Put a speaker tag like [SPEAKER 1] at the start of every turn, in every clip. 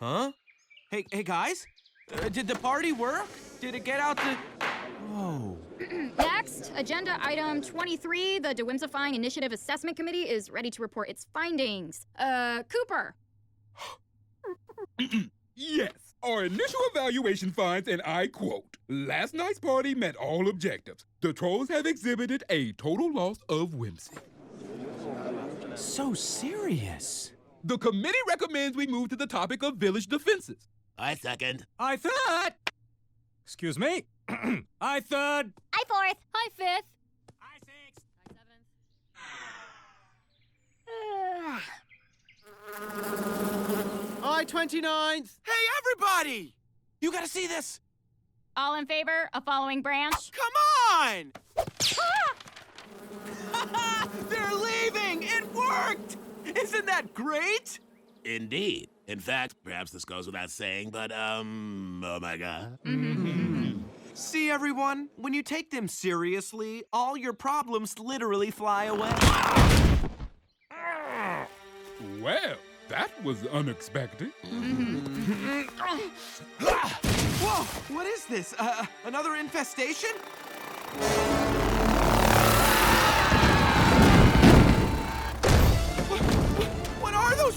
[SPEAKER 1] huh? Hey, hey guys, uh, did the party work? Did it get out the? Whoa.
[SPEAKER 2] Next, agenda item 23. The DeWhimsifying Initiative Assessment Committee is ready to report its findings. Uh, Cooper.
[SPEAKER 3] Yes. Our initial evaluation finds, and I quote Last night's party met all objectives. The trolls have exhibited a total loss of whimsy.
[SPEAKER 1] So serious.
[SPEAKER 3] The committee recommends we move to the topic of village defenses.
[SPEAKER 4] I second.
[SPEAKER 5] I third. Excuse me. I third.
[SPEAKER 2] I fourth. I fifth.
[SPEAKER 5] I sixth.
[SPEAKER 6] I seventh. I 29th.
[SPEAKER 1] Hey, everybody! You gotta see this.
[SPEAKER 2] All in favor of following branch?
[SPEAKER 1] Come on! Ah! They're leaving! It worked! Isn't that great?
[SPEAKER 4] Indeed. In fact, perhaps this goes without saying, but, um, oh my god.
[SPEAKER 1] See, everyone? When you take them seriously, all your problems literally fly away.
[SPEAKER 3] Well, that was unexpected.
[SPEAKER 1] Whoa! What is this? Uh, another infestation?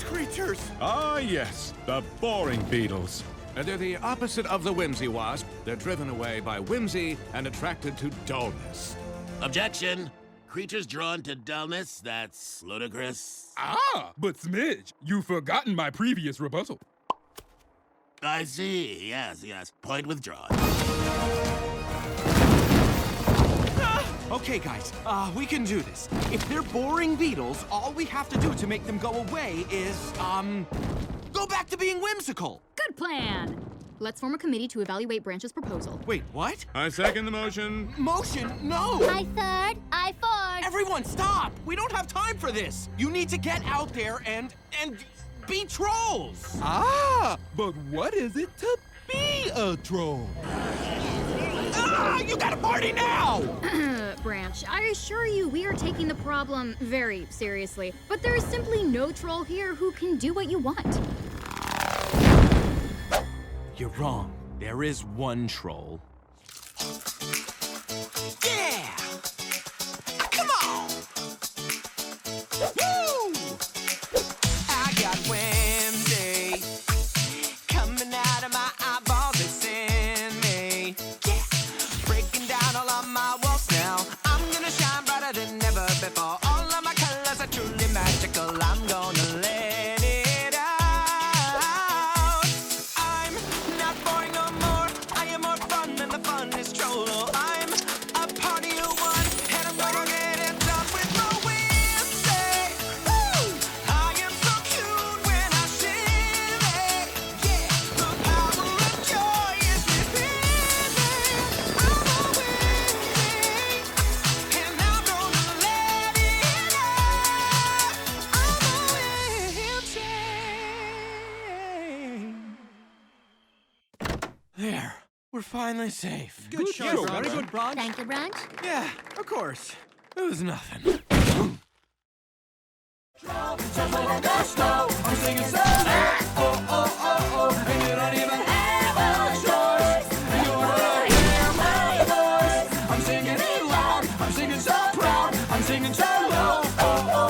[SPEAKER 1] Those creatures?
[SPEAKER 7] Ah, yes, the boring beetles. They're the opposite of the whimsy wasp. They're driven away by whimsy and attracted to dullness.
[SPEAKER 4] Objection. Creatures drawn to dullness, that's ludicrous.
[SPEAKER 3] Ah, but Smidge, you've forgotten my previous rebuttal.
[SPEAKER 4] I see. Yes, yes. Point withdrawn.
[SPEAKER 1] Okay, guys, uh, we can do this. If they're boring beetles, all we have to do to make them go away is, um, go back to being whimsical.
[SPEAKER 2] Good plan. Let's form a committee to evaluate Branch's proposal.
[SPEAKER 1] Wait, what?
[SPEAKER 7] I second the motion.
[SPEAKER 1] Motion? No!
[SPEAKER 2] I third. I fourth.
[SPEAKER 1] Everyone, stop! We don't have time for this. You need to get out there and and be trolls.
[SPEAKER 3] Ah, but what is it to be a troll?
[SPEAKER 1] Ah, you got a party now!
[SPEAKER 2] Branch, I assure you we are taking the problem very seriously. But there is simply no troll here who can do what you want.
[SPEAKER 1] You're wrong. There is one troll. There. We're finally safe.
[SPEAKER 6] Good, good
[SPEAKER 3] show,
[SPEAKER 6] Very good,
[SPEAKER 2] Thank you, Branch.
[SPEAKER 1] Yeah, of course. It was nothing.
[SPEAKER 8] I'm singing so proud, I'm singing so low. Oh, oh.